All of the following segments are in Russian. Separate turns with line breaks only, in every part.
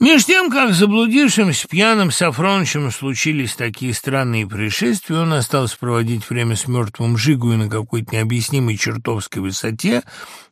Меж тем, как заблудившимся пьяным Сафронычем случились такие странные происшествия, он остался проводить время с мертвым Жигу и на какой-то необъяснимой чертовской высоте,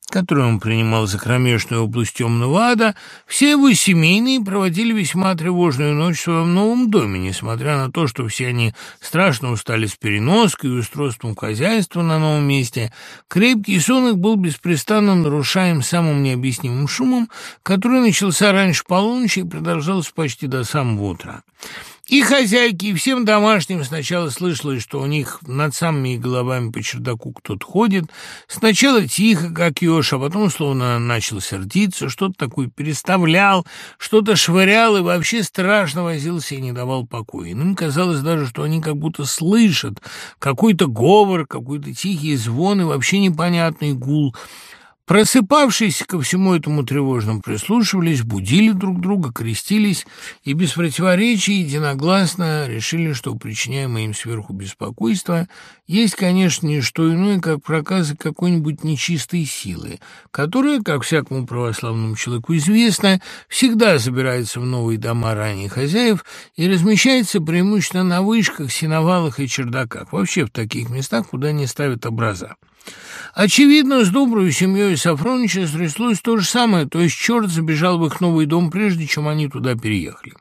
которую он принимал за кромешную область темного ада, все его семейные проводили весьма тревожную ночь в своем новом доме, несмотря на то, что все они страшно устали с переноской и устройством хозяйства на новом месте. Крепкий сон их был беспрестанно нарушаем самым необъяснимым шумом, который начался раньше полуночи и продолжался почти до самого утра. И хозяйке, и всем домашним сначала слышалось, что у них над самыми головами по чердаку кто-то ходит. Сначала тихо, как еж, а потом словно начал сердиться, что-то такое переставлял, что-то швырял и вообще страшно возился и не давал покоя. Им казалось даже, что они как будто слышат какой-то говор, какой-то тихий звон и вообще непонятный гул — Просыпавшиеся ко всему этому тревожно прислушивались, будили друг друга, крестились и без противоречий единогласно решили, что причиняемое им сверху беспокойство есть, конечно, не что иное, как проказы какой-нибудь нечистой силы, которая, как всякому православному человеку известно, всегда забирается в новые дома ранних хозяев и размещается преимущественно на вышках, сеновалах и чердаках, вообще в таких местах, куда не ставят образа. Очевидно, с доброй семьей Сафронича стряслось то же самое, то есть черт забежал в их новый дом, прежде чем они туда переехали.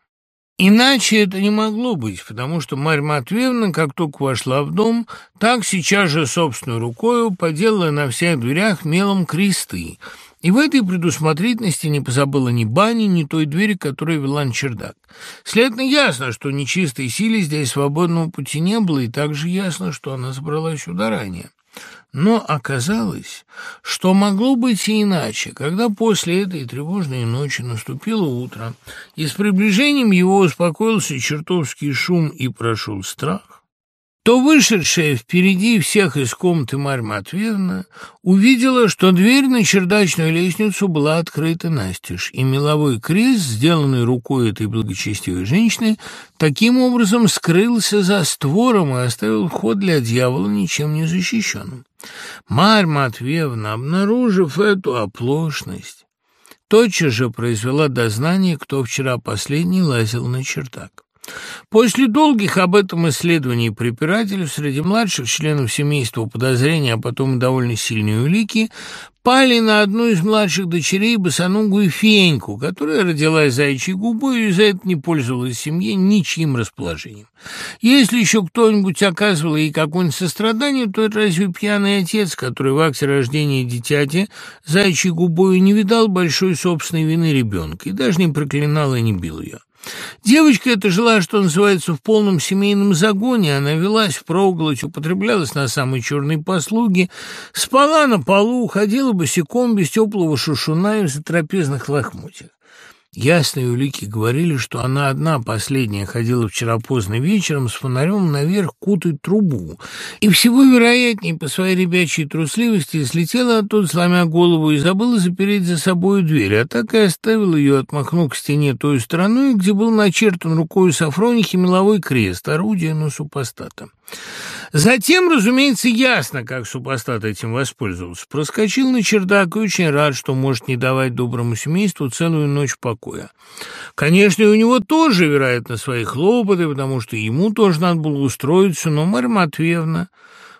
Иначе это не могло быть, потому что Марья Матвеевна, как только вошла в дом, так сейчас же собственной рукою поделала на всех дверях мелом кресты, и в этой предусмотрительности не позабыла ни бани, ни той двери, которая вела на чердак. Следовательно, ясно, что нечистой силе здесь свободного пути не было, и также ясно, что она забралась сюда ранее. Но оказалось, что могло быть и иначе, когда после этой тревожной ночи наступило утро, и с приближением его успокоился чертовский шум и прошел страх, то вышедшая впереди всех из комнаты Марья Матвеевна увидела, что дверь на чердачную лестницу была открыта настежь, и меловой крест, сделанный рукой этой благочестивой женщины, таким образом скрылся за створом и оставил ход для дьявола ничем не защищенным. Марья Матвеевна, обнаружив эту оплошность, тотчас же произвела дознание, кто вчера последний лазил на чердак. После долгих об этом исследований препирателей среди младших членов семейства подозрения, а потом и довольно сильные улики, пали на одну из младших дочерей босоногую Феньку, которая родилась заячьей губой и за это не пользовалась семье ничьим расположением. Если еще кто-нибудь оказывал ей какое-нибудь сострадание, то разве пьяный отец, который в акте рождения дитяти заячьей губой не видал большой собственной вины ребенка и даже не проклинал и не бил ее. Девочка эта жила, что называется, в полном семейном загоне. Она велась в проголодь, употреблялась на самые черные послуги, спала на полу, ходила босиком без теплого шушуна и в затрапезных лохмотьях. Ясные улики говорили, что она одна последняя ходила вчера поздно вечером с фонарем наверх кутать трубу, и всего вероятнее по своей ребячей трусливости слетела оттуда, сломя голову, и забыла запереть за собой дверь, а так и оставила ее, отмахнув к стене той стороной, где был начертан рукой Сафронихи меловой крест, орудие на супостата. Затем, разумеется, ясно, как супостат этим воспользовался. Проскочил на чердак и очень рад, что может не давать доброму семейству целую ночь покоя. Конечно, и у него тоже, вероятно, свои хлопоты, потому что ему тоже надо было устроиться, но Марья Матвеевна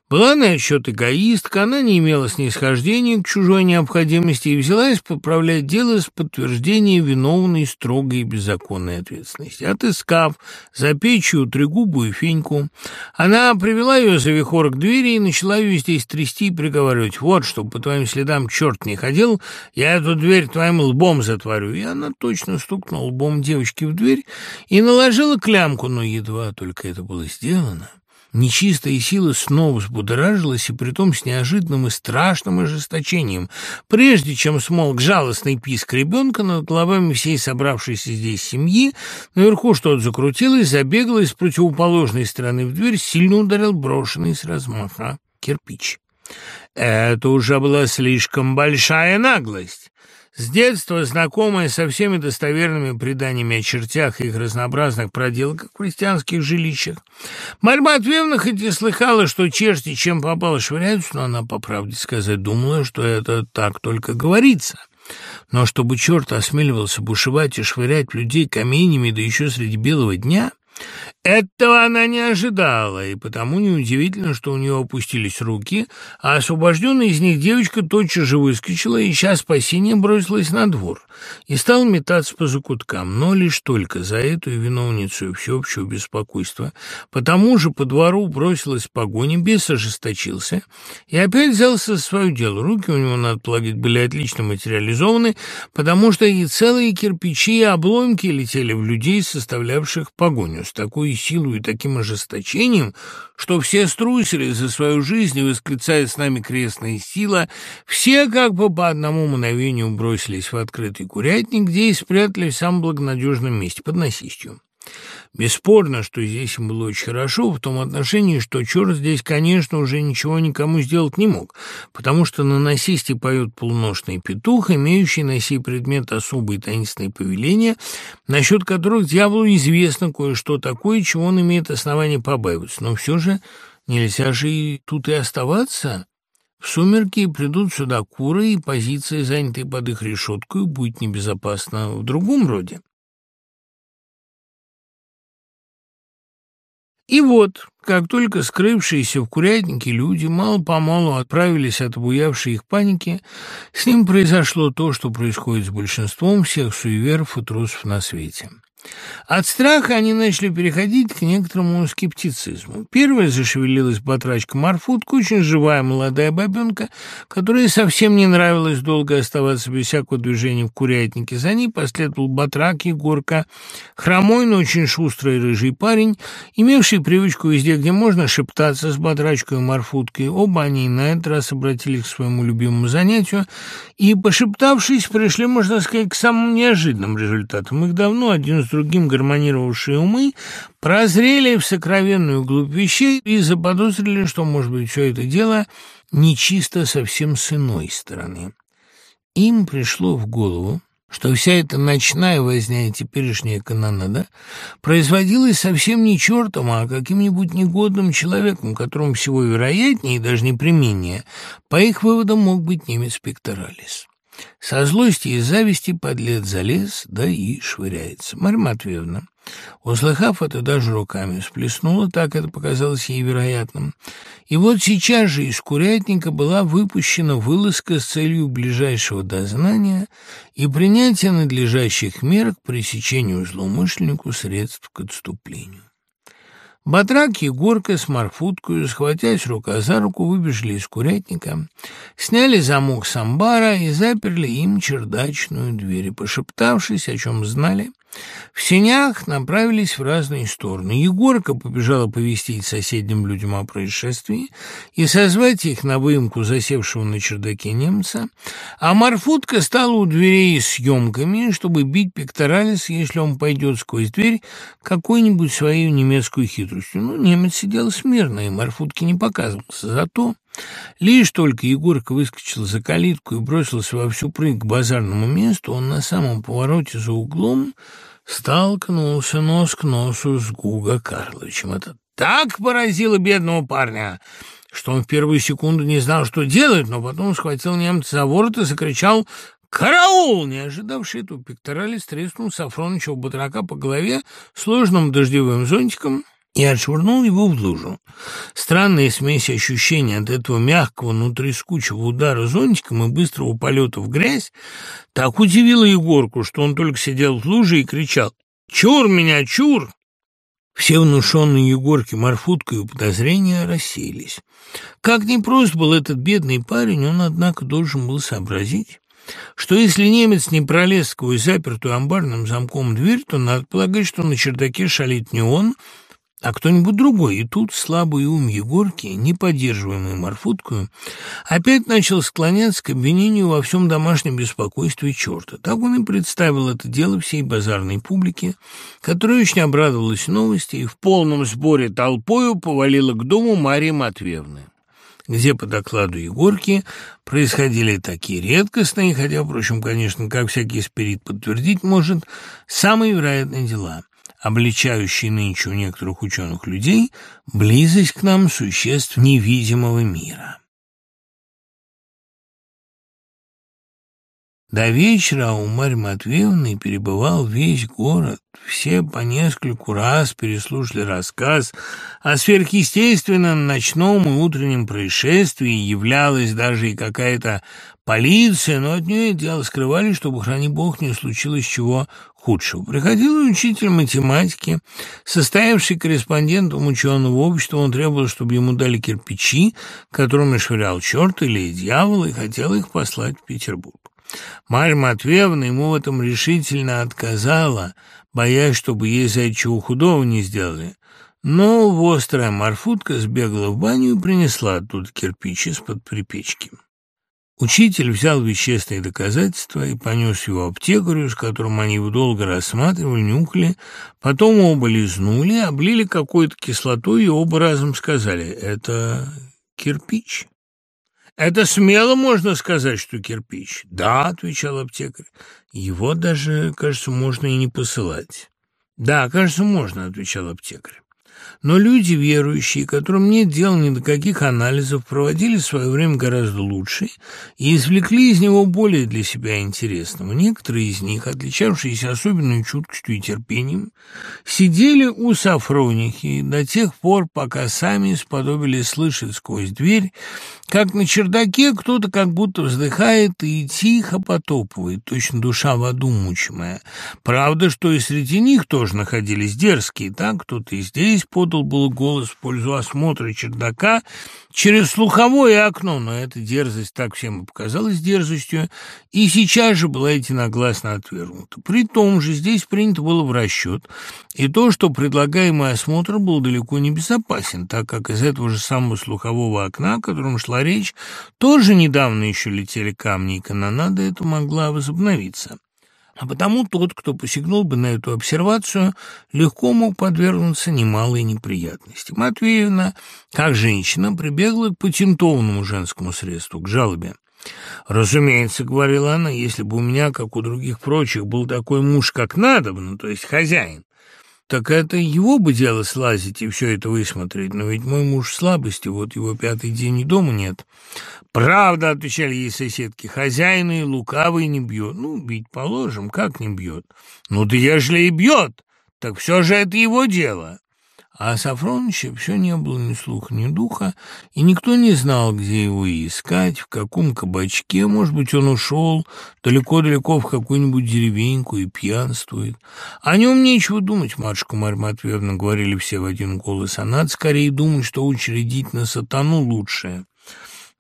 была на счет эгоистка, она не имела снисхождения к чужой необходимости и взялась поправлять дело с подтверждением виновной строгой и беззаконной ответственности. Отыскав за печью трегубу феньку, она привела ее за вихор к двери и начала ее здесь трясти и приговаривать. «Вот, чтобы по твоим следам черт не ходил, я эту дверь твоим лбом затворю». И она точно стукнула лбом девочки в дверь и наложила клямку, но едва только это было сделано. Нечистая сила снова взбудоражилась, и притом с неожиданным и страшным ожесточением. Прежде чем смолк жалостный писк ребенка над головами всей собравшейся здесь семьи, наверху что-то закрутилось, забегало, и с противоположной стороны в дверь сильно ударил брошенный с размаха кирпич. Это уже была слишком большая наглость. С детства знакомая со всеми достоверными преданиями о чертях и их разнообразных проделках в крестьянских жилищах, Марья Матвеевна хоть и слыхала, что черти чем попало швыряются, но она, по правде сказать, думала, что это так только говорится. Но чтобы черт осмеливался бушевать и швырять людей каменями, да еще среди белого дня... Этого она не ожидала, и потому неудивительно, что у нее опустились руки, а освобожденная из них девочка тотчас же выскочила, и ища спасения, бросилась на двор и стала метаться по закуткам, но лишь только за эту виновницу всеобщего беспокойства. Потому же по двору бросилась погоня, бес ожесточился и опять взялся за свое дело. Руки у него, надо полагать, были отлично материализованы, потому что и целые кирпичи и обломки летели в людей, составлявших погоню с такой силой и таким ожесточением, что все струсили за свою жизнь и, восклицая с нами крестная сила, все как бы по одному мгновению бросились в открытый курятник, где и спрятались в самом благонадежном месте, под насистью. Бесспорно, что здесь им было очень хорошо, в том отношении, что черт здесь, конечно, уже ничего никому сделать не мог, потому что на насисте поет полуношный петух, имеющий на сей предмет особые таинственные повеления, насчет которых дьяволу известно кое-что такое, чего он имеет основание побаиваться. Но все же нельзя же и тут и оставаться. В сумерки придут сюда куры, и позиция, занятая под их решеткой, будет небезопасна в другом роде. И вот, как только скрывшиеся в курятнике люди мало-помалу отправились от обуявшей их паники, с ним произошло то, что происходит с большинством всех суеверов и трусов на свете. От страха они начали переходить к некоторому скептицизму. Первая зашевелилась батрачка Марфутка, очень живая молодая бабенка, которой совсем не нравилось долго оставаться без всякого движения в курятнике. За ней последовал батрак Егорка, хромой, но очень шустрый рыжий парень, имевший привычку везде, где можно, шептаться с батрачкой Марфуткой. Оба они на этот раз обратились к своему любимому занятию и, пошептавшись, пришли, можно сказать, к самым неожиданным результатам. Их давно один с другим гармонировавшие умы прозрели в сокровенную глубь вещей и заподозрили, что, может быть, все это дело нечисто совсем с иной стороны. Им пришло в голову, что вся эта ночная возня и теперешняя канонада производилась совсем не чертом, а каким-нибудь негодным человеком, которому всего вероятнее и даже непременнее, по их выводам, мог быть немец Пекторалис. Со злости и зависти подлец залез, да и швыряется. Марья Матвеевна, услыхав это, даже руками всплеснула, так это показалось ей вероятным. И вот сейчас же из курятника была выпущена вылазка с целью ближайшего дознания и принятия надлежащих мер к пресечению злоумышленнику средств к отступлению. Батрак Егорка с Марфуткой, схватясь рука за руку, выбежали из курятника, сняли замок с амбара и заперли им чердачную дверь. И, пошептавшись, о чем знали, в сенях направились в разные стороны. Егорка побежала повестить соседним людям о происшествии и созвать их на выемку засевшего на чердаке немца, а Марфутка стала у дверей съемками, чтобы бить пекторалис, если он пойдет сквозь дверь какой-нибудь своей немецкую хитростью. Ну, немец сидел смирно, и Марфутке не показывался. Зато Лишь только Егорка выскочил за калитку и бросился во всю прыг к базарному месту, он на самом повороте за углом столкнулся нос к носу с Гуга Карловичем. Это так поразило бедного парня, что он в первую секунду не знал, что делать, но потом схватил немца за ворот и закричал «Караул!» Не ожидавший этого пекторалис треснул Сафроныча батрака по голове сложным дождевым зонтиком и отшвырнул его в лужу. Странная смесь ощущений от этого мягкого, но трескучего удара зонтиком и быстрого полета в грязь так удивила Егорку, что он только сидел в луже и кричал «Чур меня, чур!» Все внушенные Егорке морфуткой подозрения рассеялись. Как непрост был этот бедный парень, он, однако, должен был сообразить, что если немец не пролез сквозь запертую амбарным замком дверь, то надо полагать, что на чердаке шалит не он, а кто-нибудь другой. И тут слабый ум Егорки, не поддерживаемый опять начал склоняться к обвинению во всем домашнем беспокойстве черта. Так он и представил это дело всей базарной публике, которая очень обрадовалась новости и в полном сборе толпою повалила к дому Марии Матвеевны где, по докладу Егорки, происходили такие редкостные, хотя, впрочем, конечно, как всякий спирит подтвердить может, самые вероятные дела – обличающий нынче у некоторых ученых людей близость к нам существ невидимого мира. До вечера у Марьи Матвеевны перебывал весь город. Все по нескольку раз переслушали рассказ о сверхъестественном ночном и утреннем происшествии. Являлась даже и какая-то полиция, но от нее дело скрывали, чтобы, храни бог, не случилось чего худшего. Приходил учитель математики, состоявший корреспондентом ученого общества. Он требовал, чтобы ему дали кирпичи, которыми швырял черт или дьявол, и хотел их послать в Петербург. Марья Матвеевна ему в этом решительно отказала, боясь, чтобы ей за чего худого не сделали. Но вострая морфутка сбегала в баню и принесла оттуда кирпич из-под припечки. Учитель взял вещественные доказательства и понес его аптекарю, с которым они его долго рассматривали, нюхали, потом оба лизнули, облили какой-то кислотой и оба разом сказали «это кирпич». «Это смело можно сказать, что кирпич?» «Да», — отвечал аптекарь. «Его даже, кажется, можно и не посылать». «Да, кажется, можно», — отвечал аптекарь. Но люди верующие, которым нет дела ни до каких анализов, проводили свое время гораздо лучше и извлекли из него более для себя интересного. Некоторые из них, отличавшиеся особенной чуткостью и терпением, сидели у Сафронихи до тех пор, пока сами сподобились слышать сквозь дверь, как на чердаке кто-то как будто вздыхает и тихо потопывает, точно душа в аду мучимая. Правда, что и среди них тоже находились дерзкие, так кто-то и здесь подал был голос в пользу осмотра чердака через слуховое окно, но эта дерзость так всем и показалась дерзостью, и сейчас же была единогласно отвергнута. При том же здесь принято было в расчет, и то, что предлагаемый осмотр был далеко не безопасен, так как из этого же самого слухового окна, о котором шла речь, тоже недавно еще летели камни, и канонада эта могла возобновиться. А потому тот, кто посягнул бы на эту обсервацию, легко мог подвергнуться немалой неприятности. Матвеевна, как женщина, прибегла к патентованному женскому средству, к жалобе. «Разумеется, — говорила она, — если бы у меня, как у других прочих, был такой муж, как надо, ну, то есть хозяин, так это его бы дело слазить и все это высмотреть, но ведь мой муж в слабости, вот его пятый день и дома нет. Правда, отвечали ей соседки, хозяина и лукавый не бьет. Ну, бить положим, как не бьет? Ну да ежели и бьет, так все же это его дело. А Сафроныча все не было ни слуха, ни духа, и никто не знал, где его искать, в каком кабачке. Может быть, он ушел далеко-далеко в какую-нибудь деревеньку и пьянствует. О нем нечего думать, матушка Марья Матвеевна, говорили все в один голос. А надо скорее думать, что учредить на сатану лучшее.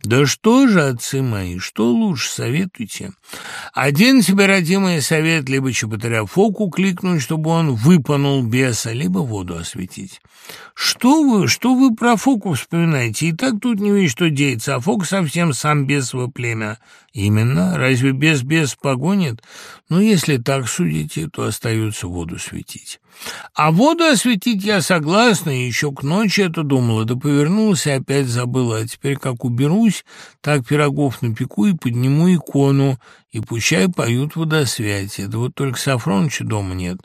Да что же, отцы мои, что лучше, советуйте. Один тебе, родимый, совет, либо чеботаря Фоку кликнуть, чтобы он выпанул беса, либо воду осветить. Что вы, что вы про Фоку вспоминаете? И так тут не видишь, что деется, а Фок совсем сам бесово племя. Именно. Разве без бес погонит? Ну, если так судите, то остается воду светить. А воду осветить я согласна, и еще к ночи это думала, да повернулась и опять забыла. А теперь как уберусь, так пирогов напеку и подниму икону, и пущай поют водосвятие. Да вот только Сафроныча дома нет.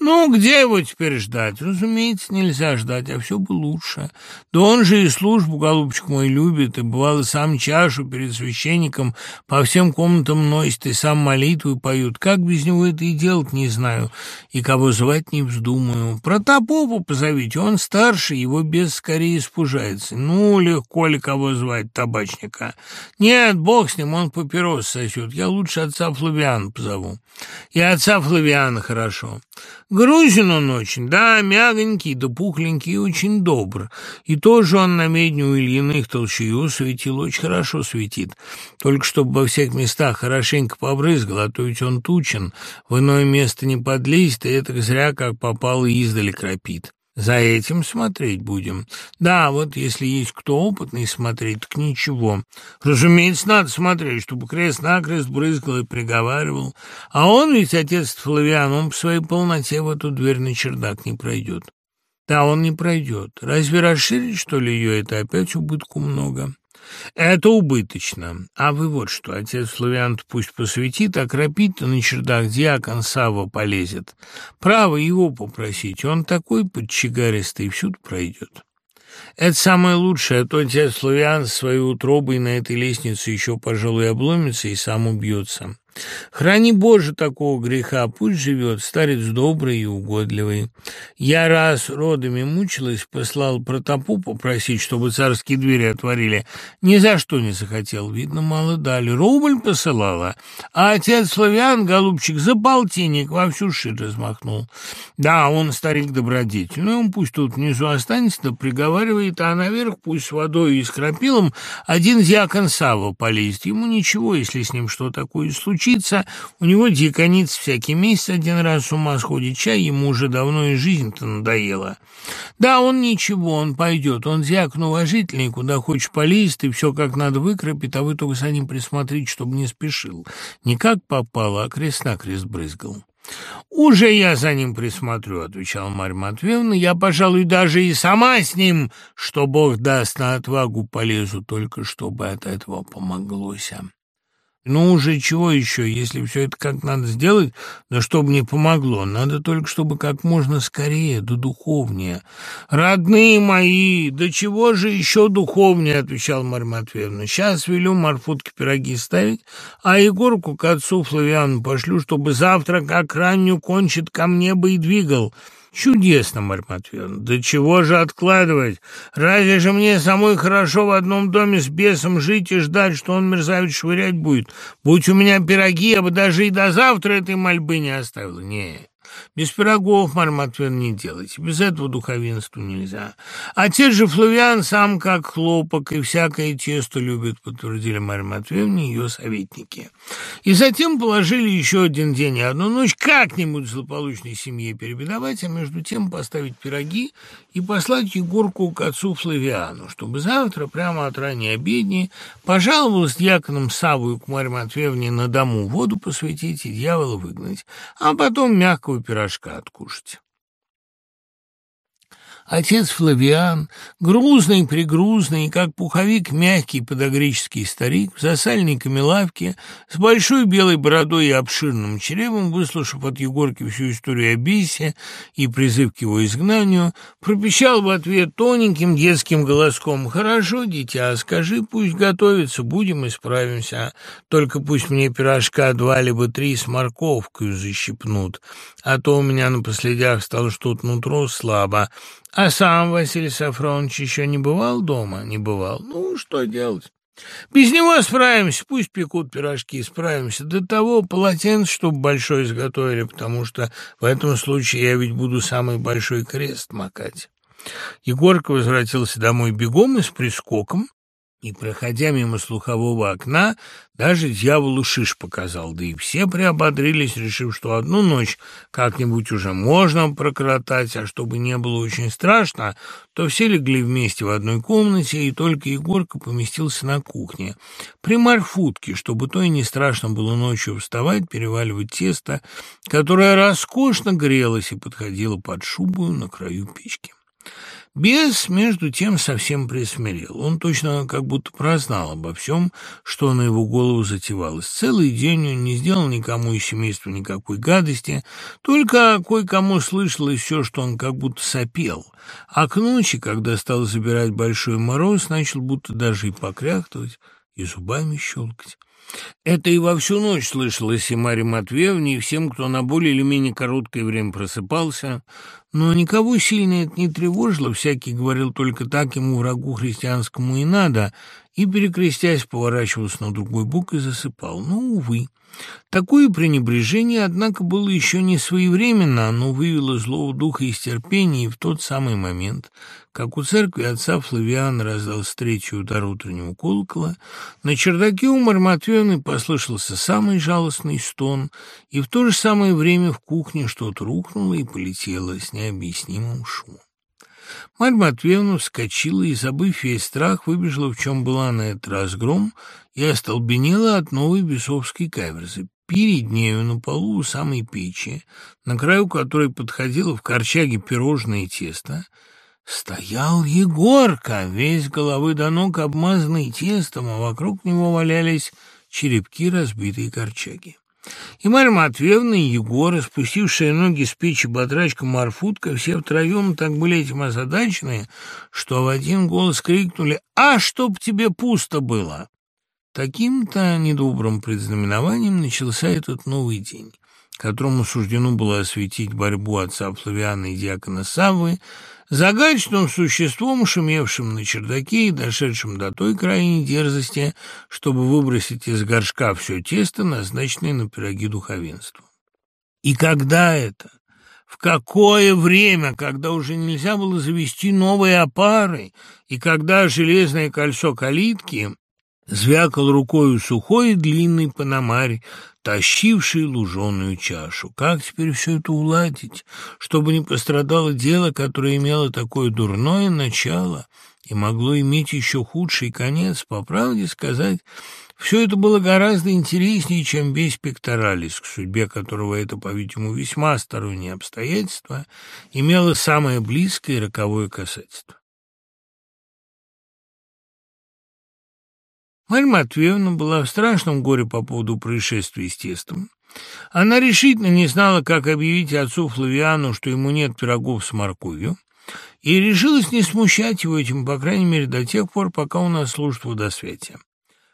Ну, где его теперь ждать? Разумеется, нельзя ждать, а все бы лучше. Да он же и службу, голубчик мой, любит, и бывало сам чашу перед священником по всем комнатам носит, и сам молитвы поют. Как без него это и делать не знаю, и кого звать не вздумаю. Протопопу позовите, он старше, его без скорее испужается. Ну, легко ли кого звать, табачника? Нет, бог с ним, он папирос сосет. Я лучше лучше отца Флавиана позову. И отца Флавиана хорошо. Грузин он очень, да, мягонький, да пухленький очень добр. И тоже он на медне у Ильиных толчую светил, очень хорошо светит. Только чтобы во всех местах хорошенько побрызгал, а то ведь он тучен, в иное место не подлезет, и это зря как попало издали кропит. За этим смотреть будем. Да, вот если есть кто опытный смотреть, так ничего. Разумеется, надо смотреть, чтобы крест-накрест брызгал и приговаривал. А он ведь, отец Флавиан, он по своей полноте в эту дверь на чердак не пройдет. Да, он не пройдет. Разве расширить, что ли, ее, это опять убытку много? Это убыточно. А вы вот что, отец Флавиант пусть посветит, а кропить-то на чердак диакон Сава полезет. Право его попросить, он такой подчигаристый, всюду пройдет. Это самое лучшее, а то отец Флавиан своей утробой на этой лестнице еще, пожалуй, обломится и сам убьется. Храни, Боже, такого греха, пусть живет старец добрый и угодливый. Я раз родами мучилась, послал протопу попросить, чтобы царские двери отворили. Ни за что не захотел, видно, мало дали. Рубль посылала, а отец Славян, голубчик, за полтинник во всю ширь размахнул. Да, он старик добродетельный, он пусть тут внизу останется, да приговаривает, а наверх пусть с водой и с крапилом один дьякон Савва полезет. Ему ничего, если с ним что такое случится. У него дьяконец всякий месяц один раз с ума сходит чай, ему уже давно и жизнь-то надоела. Да, он ничего, он пойдет, он дьякон уважительный, куда хочешь полезет, и все как надо выкропит, а вы только за ним присмотрите, чтобы не спешил. Не как попало, а крест-накрест брызгал. «Уже я за ним присмотрю», — отвечала Марья Матвеевна. «Я, пожалуй, даже и сама с ним, что Бог даст на отвагу, полезу, только чтобы от этого помоглося». Ну уже чего еще, если все это как надо сделать, да чтобы не помогло. Надо только, чтобы как можно скорее, да духовнее. Родные мои, да чего же еще духовнее, отвечал Марья Матвеевна. Сейчас велю Марфутке пироги ставить, а Егорку к отцу Флавиану пошлю, чтобы завтра как раннюю кончит ко мне бы и двигал. Чудесно, Марья Матвеевна. Да чего же откладывать? Разве же мне самой хорошо в одном доме с бесом жить и ждать, что он мерзавец швырять будет? Будь у меня пироги, я бы даже и до завтра этой мольбы не оставила. Нет. Без пирогов, Марья Матвеевна, не делайте. Без этого духовенству нельзя. Отец же Флавиан сам как хлопок и всякое тесто любит, подтвердили Марья и ее советники. И затем положили еще один день и одну ночь как-нибудь злополучной семье перебедовать, а между тем поставить пироги и послать Егорку к отцу Флавиану, чтобы завтра, прямо от ранней обедни, пожаловал с дьяконом Савою к Марье на дому воду посвятить и дьявола выгнать, а потом мягкого пирожка откушать. Отец Флавиан, грузный-пригрузный, как пуховик мягкий подогреческий старик, в засальниками лавки, с большой белой бородой и обширным чревом, выслушав от Егорки всю историю о Бесе и призыв к его изгнанию, пропищал в ответ тоненьким детским голоском «Хорошо, дитя, скажи, пусть готовится, будем и справимся, только пусть мне пирожка два либо три с морковкой защипнут, а то у меня на последях стало что-то нутро слабо, а сам Василий Сафронович еще не бывал дома? Не бывал. Ну, что делать? Без него справимся, пусть пекут пирожки, справимся. До того полотенце, чтобы большое изготовили, потому что в этом случае я ведь буду самый большой крест макать. Егорка возвратился домой бегом и с прискоком, и, проходя мимо слухового окна, даже дьяволу шиш показал, да и все приободрились, решив, что одну ночь как-нибудь уже можно прокоротать, а чтобы не было очень страшно, то все легли вместе в одной комнате, и только Егорка поместился на кухне. При Марфутке, чтобы то и не страшно было ночью вставать, переваливать тесто, которое роскошно грелось и подходило под шубу на краю печки. Бес, между тем, совсем присмирел. Он точно как будто прознал обо всем, что на его голову затевалось. Целый день он не сделал никому из семейства никакой гадости, только кое-кому слышалось все, что он как будто сопел. А к ночи, когда стал забирать большой мороз, начал будто даже и покряхтывать, и зубами щелкать. Это и во всю ночь слышалось и Марье Матвеевне, и всем, кто на более или менее короткое время просыпался, но никого сильно это не тревожило, всякий говорил только так ему, врагу христианскому, и надо, и, перекрестясь, поворачивался на другой бок и засыпал. Но, увы, Такое пренебрежение, однако, было еще не своевременно, оно вывело злого духа из терпения и в тот самый момент, как у церкви отца Флавиана раздался третий удар утреннего колокола, на чердаке у Марматвены послышался самый жалостный стон, и в то же самое время в кухне что-то рухнуло и полетело с необъяснимым шумом. Марья Матвеевна вскочила и, забыв весь страх, выбежала, в чем была на этот разгром, и остолбенела от новой бесовской каверзы. Перед нею на полу у самой печи, на краю которой подходило в корчаге пирожное тесто, стоял Егорка, весь головы до ног обмазанный тестом, а вокруг него валялись черепки разбитой корчаги. И Марья Матвеевна, и Егор, спустившие ноги с печи бодрачка Марфутка, все втроем так были этим озадачены, что в один голос крикнули «А, чтоб тебе пусто было!» Таким-то недобрым предзнаменованием начался этот новый день, которому суждено было осветить борьбу отца Флавиана и диакона Саввы загадочным существом, шумевшим на чердаке и дошедшим до той крайней дерзости, чтобы выбросить из горшка все тесто, назначенное на пироги духовенству. И когда это? В какое время, когда уже нельзя было завести новые опары, и когда железное кольцо калитки звякал рукою сухой и длинный панамарь, тащивший луженую чашу. Как теперь все это уладить, чтобы не пострадало дело, которое имело такое дурное начало и могло иметь еще худший конец? По правде сказать, все это было гораздо интереснее, чем весь пекторалис, к судьбе которого это, по-видимому, весьма стороннее обстоятельство, имело самое близкое и роковое касательство. Марья Матвеевна была в страшном горе по поводу происшествия с тестом. Она решительно не знала, как объявить отцу Флавиану, что ему нет пирогов с морковью, и решилась не смущать его этим, по крайней мере, до тех пор, пока у нас служит водосвятие.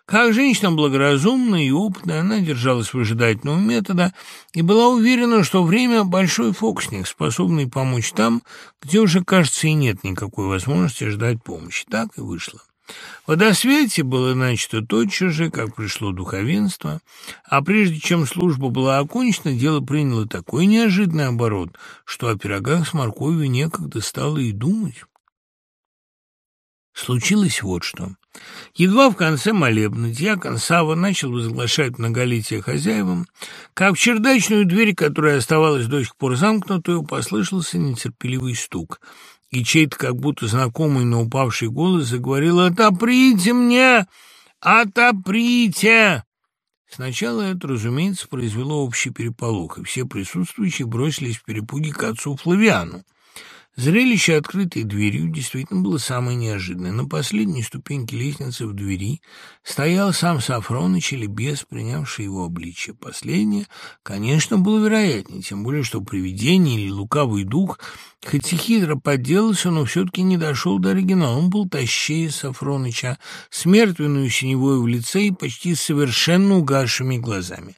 Как женщина благоразумная и опытная, она держалась выжидательного метода и была уверена, что время – большой фокусник, способный помочь там, где уже, кажется, и нет никакой возможности ждать помощи. Так и вышло. Водосвете было начато тотчас же, как пришло духовенство, а прежде чем служба была окончена, дело приняло такой неожиданный оборот, что о пирогах с морковью некогда стало и думать. Случилось вот что. Едва в конце молебна дьякон Сава начал возглашать многолетие хозяевам, как в чердачную дверь, которая оставалась до сих пор замкнутую, послышался нетерпеливый стук — и чей-то как будто знакомый, но упавший голос заговорил «Отоприте мне! Отоприте!» Сначала это, разумеется, произвело общий переполох, и все присутствующие бросились в перепуге к отцу Флавиану. Зрелище открытой дверью действительно было самое неожиданное. На последней ступеньке лестницы в двери стоял сам Сафроныч или бес, принявший его обличие. Последнее, конечно, было вероятнее, тем более, что привидение или лукавый дух, хоть и хитро подделался, но все-таки не дошел до оригинала. Он был тащее Сафроныча, с мертвенную синевой в лице и почти совершенно угасшими глазами.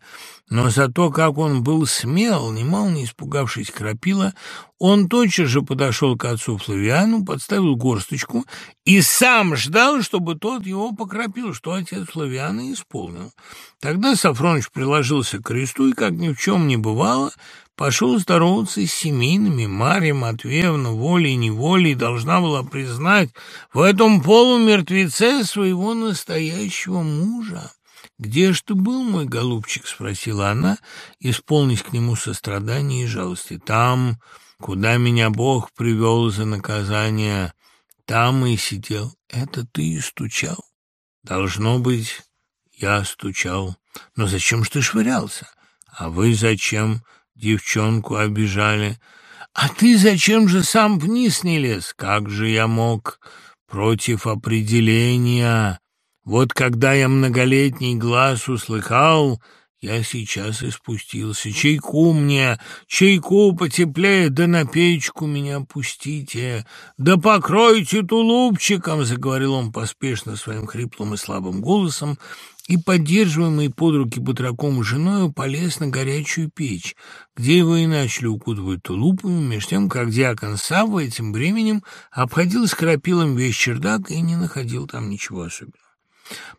Но зато, как он был смел, немало не испугавшись крапила, он тотчас же подошел к отцу Флавиану, подставил горсточку и сам ждал, чтобы тот его покропил, что отец Флавиана исполнил. Тогда Сафроныч приложился к кресту и, как ни в чем не бывало, пошел здороваться с семейными. Марья Матвеевна волей-неволей должна была признать в этом полумертвеце своего настоящего мужа. «Где ж ты был, мой голубчик?» — спросила она, исполнив к нему сострадание и жалости. «Там, куда меня Бог привел за наказание, там и сидел. Это ты и стучал?» «Должно быть, я стучал. Но зачем ж ты швырялся? А вы зачем девчонку обижали? А ты зачем же сам вниз не лез? Как же я мог против определения?» Вот когда я многолетний глаз услыхал, я сейчас и спустился. Чайку мне, чайку потеплее, да на печку меня пустите, да покройте тулупчиком, — заговорил он поспешно своим хриплым и слабым голосом, и, поддерживаемый под руки батраком и женою, полез на горячую печь, где его и начали укутывать тулупами, меж тем, как диакон Савва этим временем обходил с крапилом весь чердак и не находил там ничего особенного.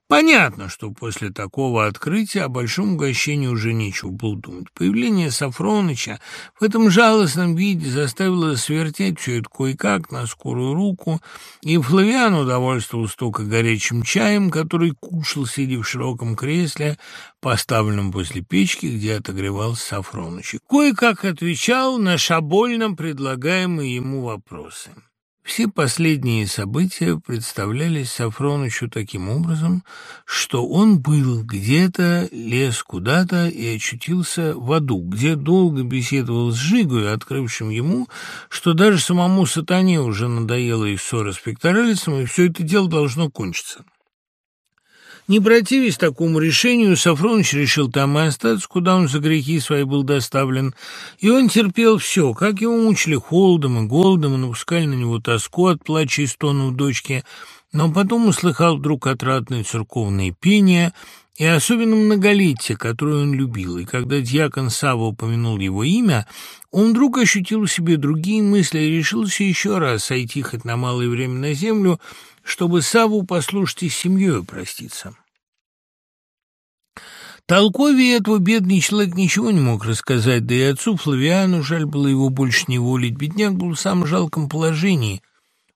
Понятно, что после такого открытия о большом угощении уже нечего было думать. Появление Сафроныча в этом жалостном виде заставило свертеть все это кое-как на скорую руку, и Флавиан удовольствовался только горячим чаем, который кушал, сидя в широком кресле, поставленном после печки, где отогревался Сафроныч, кое-как отвечал на шабольном предлагаемые ему вопросы. Все последние события представлялись Сафронычу таким образом, что он был где-то, лез куда-то и очутился в аду, где долго беседовал с Жигой, открывшим ему, что даже самому сатане уже надоело их ссора с пекторалисом, и все это дело должно кончиться. Не противясь такому решению, Сафроныч решил там и остаться, куда он за грехи свои был доставлен, и он терпел все, как его мучили холодом и голодом, и напускали на него тоску от плача и стонов дочки, но потом услыхал вдруг отрадное церковное пение и особенно многолетие, которое он любил, и когда дьякон Сава упомянул его имя, он вдруг ощутил в себе другие мысли и решился еще раз сойти хоть на малое время на землю, чтобы Саву послушать и с семьей проститься. Толковее этого бедный человек ничего не мог рассказать, да и отцу Флавиану жаль было его больше не волить. Бедняк был в самом жалком положении.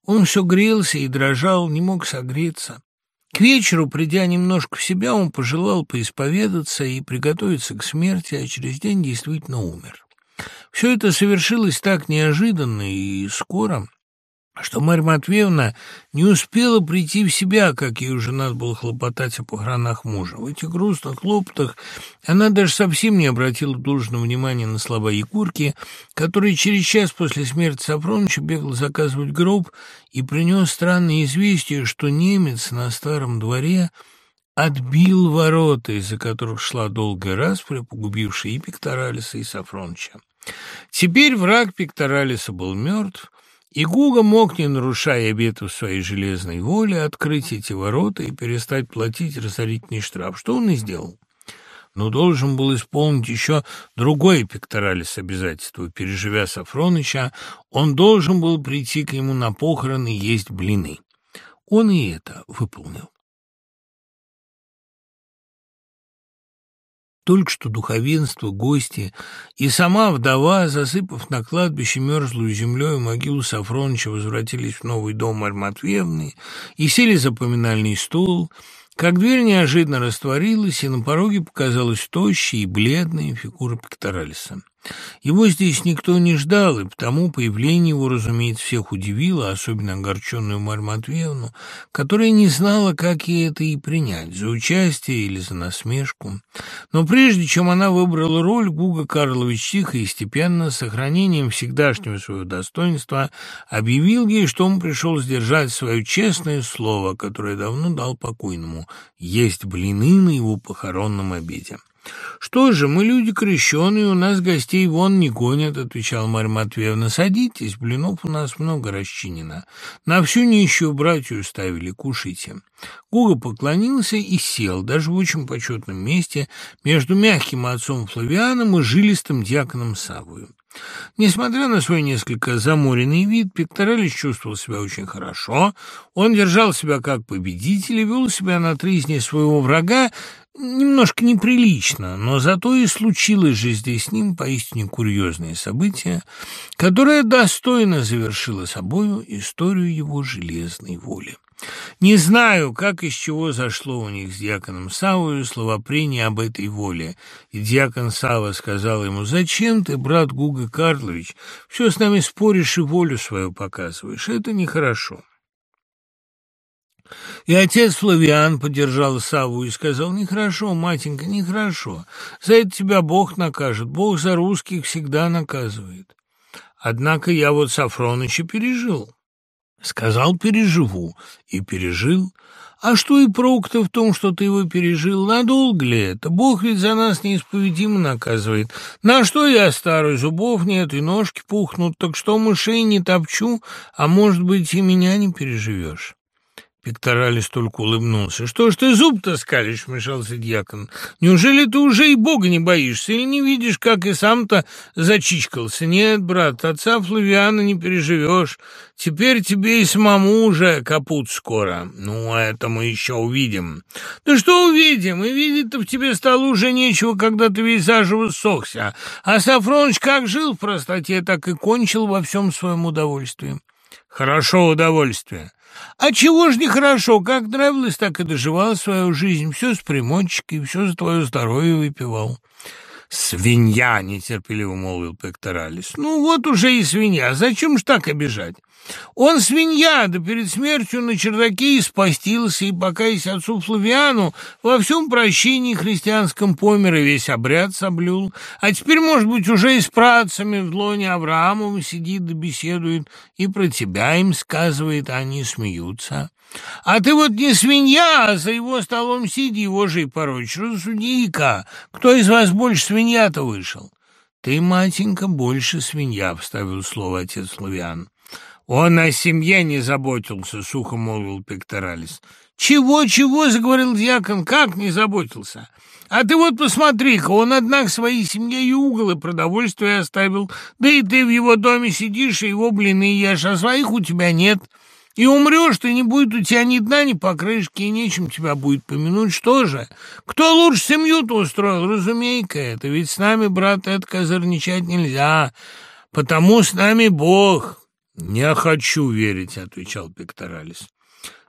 Он все грелся и дрожал, не мог согреться. К вечеру, придя немножко в себя, он пожелал поисповедаться и приготовиться к смерти, а через день действительно умер. Все это совершилось так неожиданно и скоро, что Марья Матвеевна не успела прийти в себя, как ей уже надо было хлопотать о похоронах мужа. В этих грустных хлопотах она даже совсем не обратила должного внимания на слова Якурки, который через час после смерти Сафроновича бегал заказывать гроб и принес странное известие, что немец на старом дворе отбил ворота, из-за которых шла долгая распря, погубившая и Пекторалиса, и Сафроныча. Теперь враг Пекторалиса был мертв, и Гуга мог, не нарушая обетов своей железной воли, открыть эти ворота и перестать платить разорительный штраф, что он и сделал. Но должен был исполнить еще другое пекторалис обязательство. Переживя Сафроныча, он должен был прийти к нему на похороны и есть блины. Он и это выполнил. Только что духовенство, гости и сама вдова, засыпав на кладбище мерзлую землей могилу Сафроныча, возвратились в новый дом Марь и сели за поминальный стол, как дверь неожиданно растворилась, и на пороге показалась тощая и бледная фигура Пекторалиса. Его здесь никто не ждал, и потому появление его, разумеется, всех удивило, особенно огорченную Марью Матвеевну, которая не знала, как ей это и принять, за участие или за насмешку. Но прежде чем она выбрала роль, Гуга Карлович тихо и степенно, с сохранением всегдашнего своего достоинства, объявил ей, что он пришел сдержать свое честное слово, которое давно дал покойному, есть блины на его похоронном обеде. «Что же, мы люди крещеные, у нас гостей вон не гонят», — отвечал Марья Матвеевна. «Садитесь, блинов у нас много расчинено. На всю нищую братью ставили, кушайте». Гуга поклонился и сел, даже в очень почетном месте, между мягким отцом Флавианом и жилистым дьяконом Савою. Несмотря на свой несколько заморенный вид, Пекторалич чувствовал себя очень хорошо. Он держал себя как победитель и вел себя на тризне своего врага Немножко неприлично, но зато и случилось же здесь с ним поистине курьезное событие, которое достойно завершило собою историю его железной воли. Не знаю, как из чего зашло у них с дьяконом Савою словопрение об этой воле, и дьякон Сава сказал ему, «Зачем ты, брат Гуга Карлович, все с нами споришь и волю свою показываешь? Это нехорошо». И отец Флавиан поддержал Саву и сказал, «Нехорошо, матенька, нехорошо. За это тебя Бог накажет. Бог за русских всегда наказывает. Однако я вот Сафроныча пережил». Сказал, переживу, и пережил. А что и прок-то в том, что ты его пережил? Надолго ли это? Бог ведь за нас неисповедимо наказывает. На что я старый, зубов нет, и ножки пухнут, так что мышей не топчу, а может быть и меня не переживешь. Пекторалис только улыбнулся. «Что ж ты зуб-то скалишь?» — вмешался дьякон. «Неужели ты уже и бога не боишься или не видишь, как и сам-то зачичкался? Нет, брат, отца Флавиана не переживешь. Теперь тебе и самому уже капут скоро. Ну, это мы еще увидим». «Да что увидим? И видеть-то в тебе стало уже нечего, когда ты весь заживо ссохся. А Сафроныч как жил в простоте, так и кончил во всем своем удовольствии». «Хорошо удовольствие». А чего ж нехорошо, как нравилось, так и доживал свою жизнь, все с примочкой, все за твое здоровье выпивал. «Свинья!» — нетерпеливо молвил Пекторалис. «Ну вот уже и свинья. Зачем ж так обижать? Он свинья, да перед смертью на чердаке и спастился, и, покаясь отцу Флавиану, во всем прощении христианском помер и весь обряд соблюл. А теперь, может быть, уже и с працами в лоне Авраамова сидит да беседует, и про тебя им сказывает, а они смеются». А ты вот не свинья, а за его столом сиди, его же и порочь. Рассуди-ка, кто из вас больше свинья-то вышел? Ты, матенька, больше свинья, — вставил слово отец Славян. «Он о семье не заботился», — сухо молвил Пекторалис. «Чего, чего?» — заговорил дьякон. «Как не заботился? А ты вот посмотри-ка, он, однако, своей семье и угол, и продовольствие оставил. Да и ты в его доме сидишь, и его блины ешь, а своих у тебя нет. И умрешь ты, не будет у тебя ни дна, ни покрышки, и нечем тебя будет помянуть. Что же? Кто лучше семью-то устроил? Разумейка это. Ведь с нами, брат, это козырничать нельзя, потому с нами Бог». «Не хочу верить», — отвечал Пекторалис.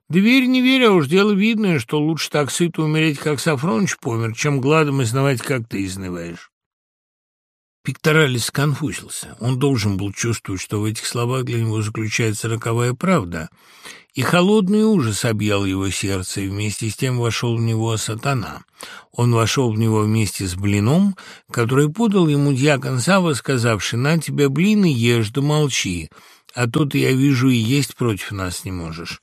«Да верь, не верь, а уж дело видное, что лучше так сыто умереть, как Сафроныч помер, чем гладом изнывать, как ты изнываешь». Пекторалис сконфузился. Он должен был чувствовать, что в этих словах для него заключается роковая правда, и холодный ужас объял его сердце, и вместе с тем вошел в него сатана. Он вошел в него вместе с блином, который подал ему дьякон Сава, сказавший «На тебя блины ешь да молчи» а тут я вижу, и есть против нас не можешь».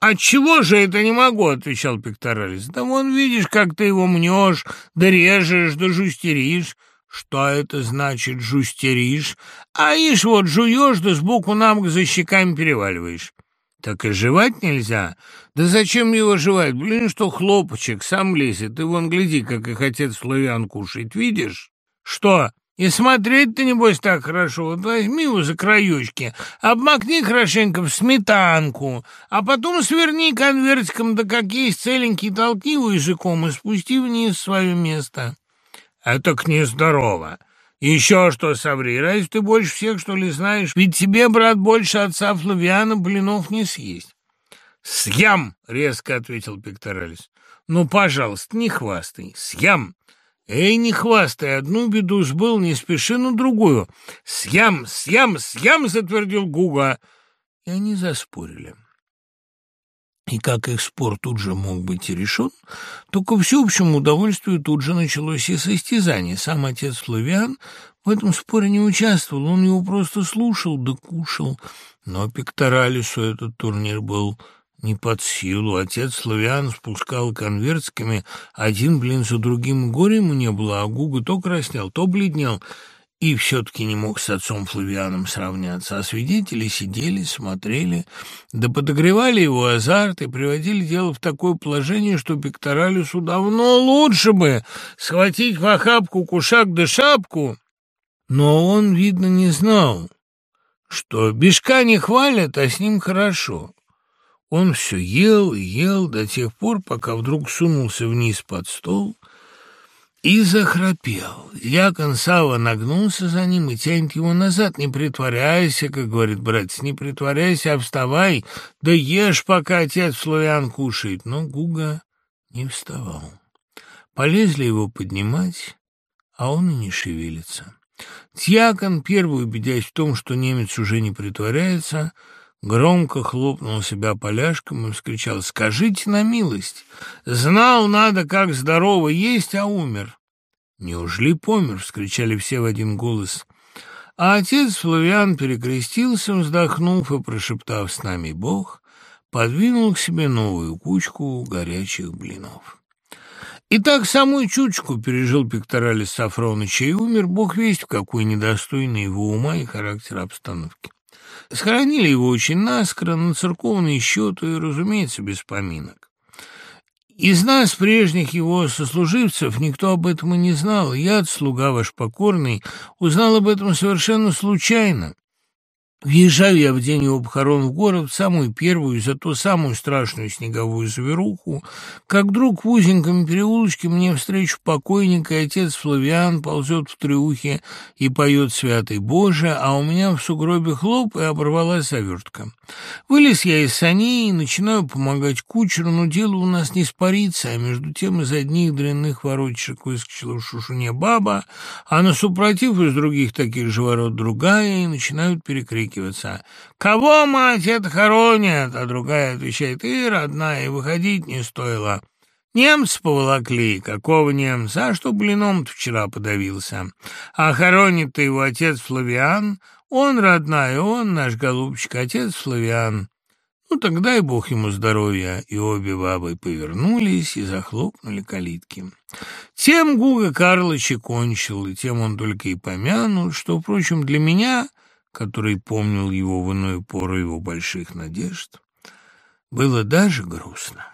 «Отчего же это не могу?» — отвечал Пекторалис. «Да вон видишь, как ты его мнешь, да режешь, да жустеришь». «Что это значит жустеришь?» «А ишь вот жуешь, да сбоку нам за щеками переваливаешь». «Так и жевать нельзя?» «Да зачем его жевать? Блин, что хлопочек, сам лезет. Ты вон гляди, как их отец славян кушает, видишь?» «Что?» И смотреть-то, небось, так хорошо. Вот возьми его за краечки, обмакни хорошенько в сметанку, а потом сверни конвертиком, да как есть целенький, толкни его языком и спусти вниз в свое место. Это к нездорово. Еще что, соври, разве ты больше всех, что ли, знаешь? Ведь тебе, брат, больше отца Флавиана блинов не съесть. «Съям!» — резко ответил Пекторалис. «Ну, пожалуйста, не хвастай. Съям!» Эй, не хвастай, одну беду сбыл, не спеши на другую. Съям, съям, съям, затвердил Гуга. И они заспорили. И как их спор тут же мог быть и решен, то ко всеобщему удовольствию тут же началось и состязание. Сам отец Флавиан в этом споре не участвовал, он его просто слушал да кушал. Но Пекторалису этот турнир был не под силу. Отец славян спускал конвертскими, один блин за другим горе ему не было, а Гуга то краснел, то бледнел, и все-таки не мог с отцом Флавианом сравняться. А свидетели сидели, смотрели, да подогревали его азарт и приводили дело в такое положение, что Пекторалису давно лучше бы схватить в охапку кушак да шапку. Но он, видно, не знал, что бешка не хвалят, а с ним хорошо. Он все ел и ел до тех пор, пока вдруг сунулся вниз под стол и захрапел. Якон Сава нагнулся за ним и тянет его назад. «Не притворяйся, как говорит братец, не притворяйся, а вставай, да ешь, пока отец славян кушает». Но Гуга не вставал. Полезли его поднимать, а он и не шевелится. Тьякон, первый убедясь в том, что немец уже не притворяется, — Громко хлопнул себя поляшком и вскричал «Скажите на милость! Знал, надо, как здорово есть, а умер!» «Неужели помер?» — вскричали все в один голос. А отец Флавиан перекрестился, вздохнув и прошептав «С нами Бог», подвинул к себе новую кучку горячих блинов. И так самую чучку пережил Пекторалис Сафроныч и умер, бог весть в какой недостойной его ума и характера обстановки. Схоронили его очень наскоро, на церковные счеты и, разумеется, без поминок. Из нас, прежних его сослуживцев, никто об этом и не знал. Я, слуга ваш покорный, узнал об этом совершенно случайно. Въезжаю я в день его похорон в город, в самую первую, зато самую страшную снеговую заверуху, как вдруг в узеньком переулочке мне встречу покойника, и отец Флавиан ползет в треухе и поет «Святый Боже», а у меня в сугробе хлоп, и оборвалась завертка. Вылез я из саней и начинаю помогать кучеру, но дело у нас не спарится, а между тем из одних дрянных воротишек выскочила в шушуне баба, а на супротив из других таких же ворот другая, и начинают перекрикивать отнекиваться. «Кого, мать, это хоронят?» А другая отвечает, «Ты, родная, выходить не стоило». Немцы поволокли. Какого немца? А что блином-то вчера подавился? А хоронит-то его отец Флавиан. Он, родная, он наш голубчик, отец Флавиан. Ну, тогда и бог ему здоровья. И обе бабы повернулись и захлопнули калитки. Тем Гуга Карлыч и кончил, и тем он только и помянул, что, впрочем, для меня который помнил его в иную пору его больших надежд, было даже грустно.